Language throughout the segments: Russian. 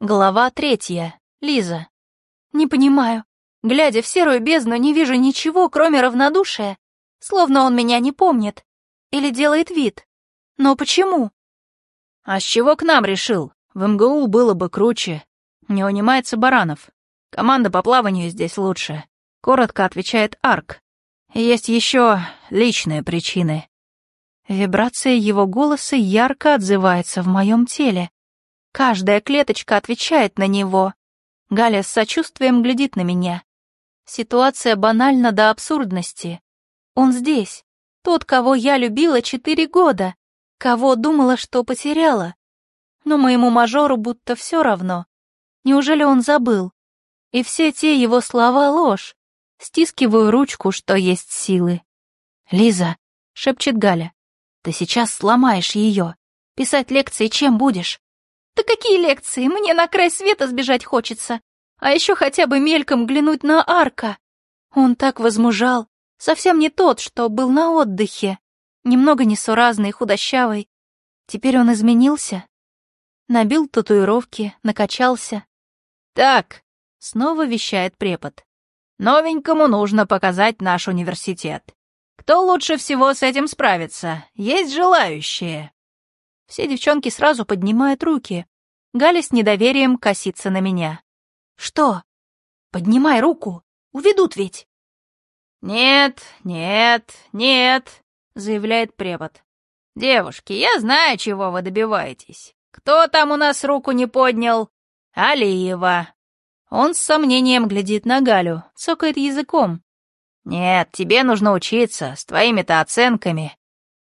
Глава третья. Лиза. Не понимаю. Глядя в серую бездну, не вижу ничего, кроме равнодушия. Словно он меня не помнит. Или делает вид. Но почему? А с чего к нам решил? В МГУ было бы круче. Не унимается Баранов. Команда по плаванию здесь лучше. Коротко отвечает Арк. Есть еще личные причины. Вибрация его голоса ярко отзывается в моем теле. Каждая клеточка отвечает на него. Галя с сочувствием глядит на меня. Ситуация банальна до абсурдности. Он здесь. Тот, кого я любила четыре года. Кого думала, что потеряла. Но моему мажору будто все равно. Неужели он забыл? И все те его слова — ложь. Стискиваю ручку, что есть силы. «Лиза», — шепчет Галя, — «ты сейчас сломаешь ее. Писать лекции чем будешь?» Да какие лекции? Мне на край света сбежать хочется. А еще хотя бы мельком глянуть на Арка. Он так возмужал. Совсем не тот, что был на отдыхе. Немного несуразный, худощавый. Теперь он изменился. Набил татуировки, накачался. «Так», — снова вещает препод. «Новенькому нужно показать наш университет. Кто лучше всего с этим справится? Есть желающие?» Все девчонки сразу поднимают руки. Галя с недоверием косится на меня. «Что? Поднимай руку. Уведут ведь». «Нет, нет, нет», — заявляет препод. «Девушки, я знаю, чего вы добиваетесь. Кто там у нас руку не поднял? Алиева». Он с сомнением глядит на Галю, цокает языком. «Нет, тебе нужно учиться, с твоими-то оценками».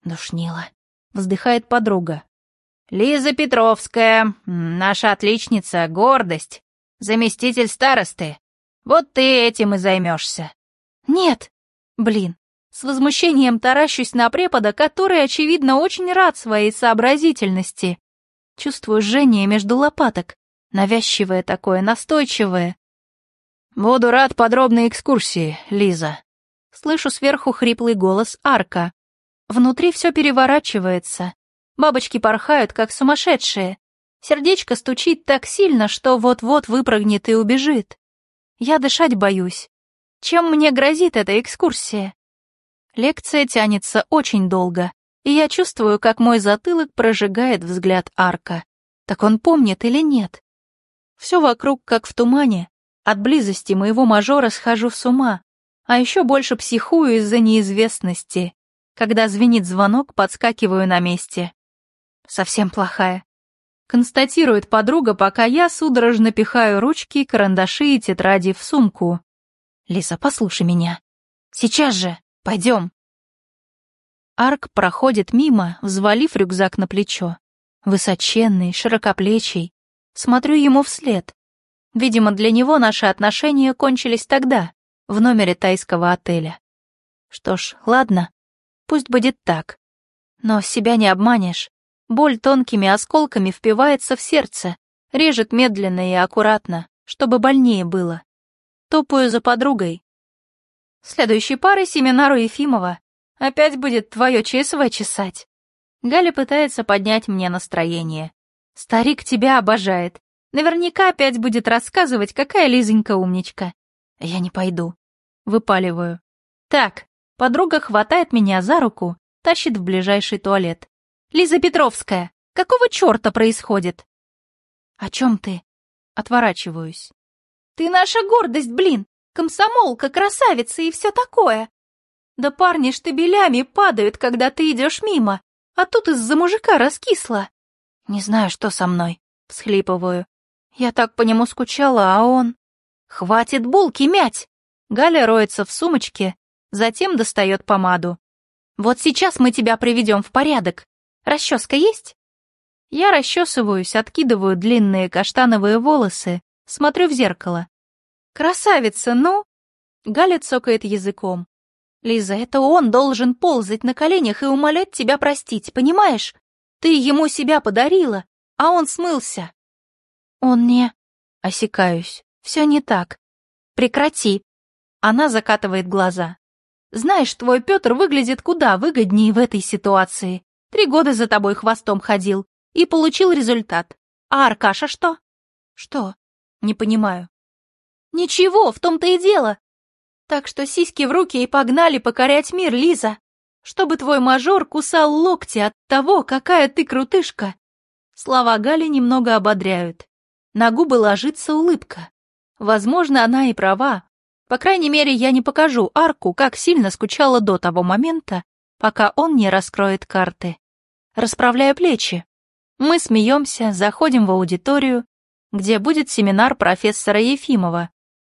«Душнило», — вздыхает подруга. Лиза Петровская, наша отличница, гордость, заместитель старосты. Вот ты этим и займешься. Нет, блин, с возмущением таращусь на препода, который, очевидно, очень рад своей сообразительности. Чувствую жжение между лопаток, навязчивое такое, настойчивое. Буду рад подробной экскурсии, Лиза. Слышу сверху хриплый голос Арка. Внутри все переворачивается. Бабочки порхают, как сумасшедшие. Сердечко стучит так сильно, что вот-вот выпрыгнет и убежит. Я дышать боюсь. Чем мне грозит эта экскурсия? Лекция тянется очень долго, и я чувствую, как мой затылок прожигает взгляд арка. Так он помнит или нет? Все вокруг как в тумане. От близости моего мажора схожу с ума, а еще больше психую из-за неизвестности. Когда звенит звонок, подскакиваю на месте совсем плохая. Констатирует подруга, пока я судорожно пихаю ручки, карандаши и тетради в сумку. Лиса, послушай меня. Сейчас же, пойдем. Арк проходит мимо, взвалив рюкзак на плечо. Высоченный, широкоплечий. Смотрю ему вслед. Видимо, для него наши отношения кончились тогда, в номере тайского отеля. Что ж, ладно, пусть будет так. Но себя не обманешь. Боль тонкими осколками впивается в сердце, режет медленно и аккуратно, чтобы больнее было. Топаю за подругой. Следующей парой семинару Ефимова. Опять будет твое ЧСВ чесать. Галя пытается поднять мне настроение. Старик тебя обожает. Наверняка опять будет рассказывать, какая Лизонька умничка. Я не пойду. Выпаливаю. Так, подруга хватает меня за руку, тащит в ближайший туалет. Лиза Петровская, какого черта происходит?» «О чем ты?» Отворачиваюсь. «Ты наша гордость, блин! Комсомолка, красавица и все такое!» «Да парни штабелями падают, когда ты идешь мимо, а тут из-за мужика раскисла!» «Не знаю, что со мной», — всхлипываю. «Я так по нему скучала, а он...» «Хватит булки мять!» Галя роется в сумочке, затем достает помаду. «Вот сейчас мы тебя приведем в порядок. Расческа есть?» Я расчесываюсь, откидываю длинные каштановые волосы, смотрю в зеркало. «Красавица, ну!» Галя цокает языком. «Лиза, это он должен ползать на коленях и умолять тебя простить, понимаешь? Ты ему себя подарила, а он смылся». «Он не...» Осекаюсь. «Все не так. Прекрати». Она закатывает глаза. «Знаешь, твой Петр выглядит куда выгоднее в этой ситуации. Три года за тобой хвостом ходил и получил результат. А Аркаша что? Что? Не понимаю. Ничего, в том-то и дело. Так что сиськи в руки и погнали покорять мир, Лиза. Чтобы твой мажор кусал локти от того, какая ты крутышка. Слова Гали немного ободряют. На губы ложится улыбка. Возможно, она и права. По крайней мере, я не покажу Арку, как сильно скучала до того момента, пока он не раскроет карты. Расправляю плечи. Мы смеемся, заходим в аудиторию, где будет семинар профессора Ефимова.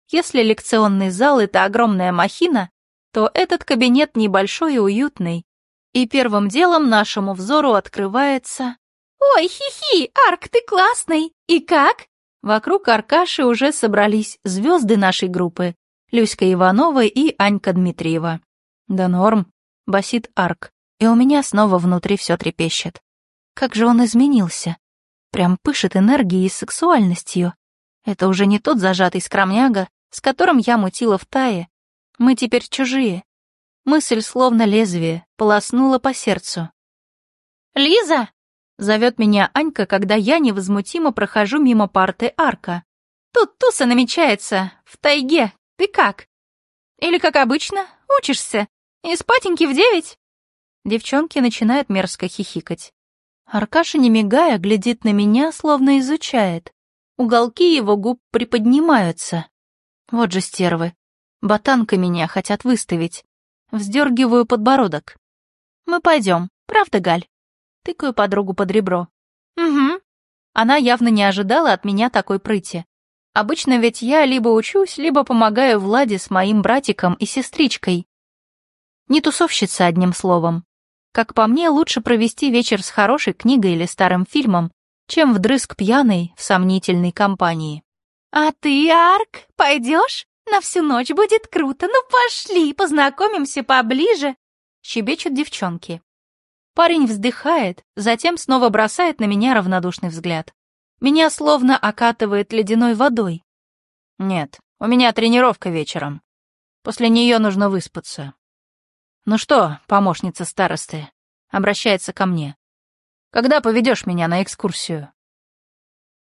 Если лекционный зал — это огромная махина, то этот кабинет небольшой и уютный. И первым делом нашему взору открывается... «Ой, хи-хи, Арк, ты классный! И как?» Вокруг Аркаши уже собрались звезды нашей группы. Люська Иванова и Анька Дмитриева. «Да норм», — басит Арк, и у меня снова внутри все трепещет. Как же он изменился. Прям пышет энергией и сексуальностью. Это уже не тот зажатый скромняга, с которым я мутила в тае. Мы теперь чужие. Мысль, словно лезвие, полоснула по сердцу. «Лиза!» — зовет меня Анька, когда я невозмутимо прохожу мимо парты арка. «Тут туса намечается, в тайге. Ты как? Или, как обычно, учишься? И спатеньки в девять?» Девчонки начинают мерзко хихикать. Аркаша, не мигая, глядит на меня, словно изучает. Уголки его губ приподнимаются. Вот же стервы. Ботанка меня хотят выставить. Вздергиваю подбородок. Мы пойдем, правда, Галь? Тыкаю подругу под ребро. Угу. Она явно не ожидала от меня такой прыти. Обычно ведь я либо учусь, либо помогаю Владе с моим братиком и сестричкой. Не тусовщица, одним словом. Как по мне, лучше провести вечер с хорошей книгой или старым фильмом, чем вдрызг пьяной в сомнительной компании. «А ты, Арк, пойдешь? На всю ночь будет круто. Ну пошли, познакомимся поближе!» Щебечут девчонки. Парень вздыхает, затем снова бросает на меня равнодушный взгляд. Меня словно окатывает ледяной водой. «Нет, у меня тренировка вечером. После нее нужно выспаться. «Ну что, помощница старосты?» — обращается ко мне. «Когда поведешь меня на экскурсию?»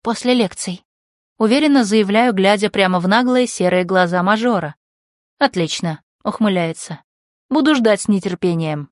«После лекций», — уверенно заявляю, глядя прямо в наглые серые глаза мажора. «Отлично», — ухмыляется. «Буду ждать с нетерпением».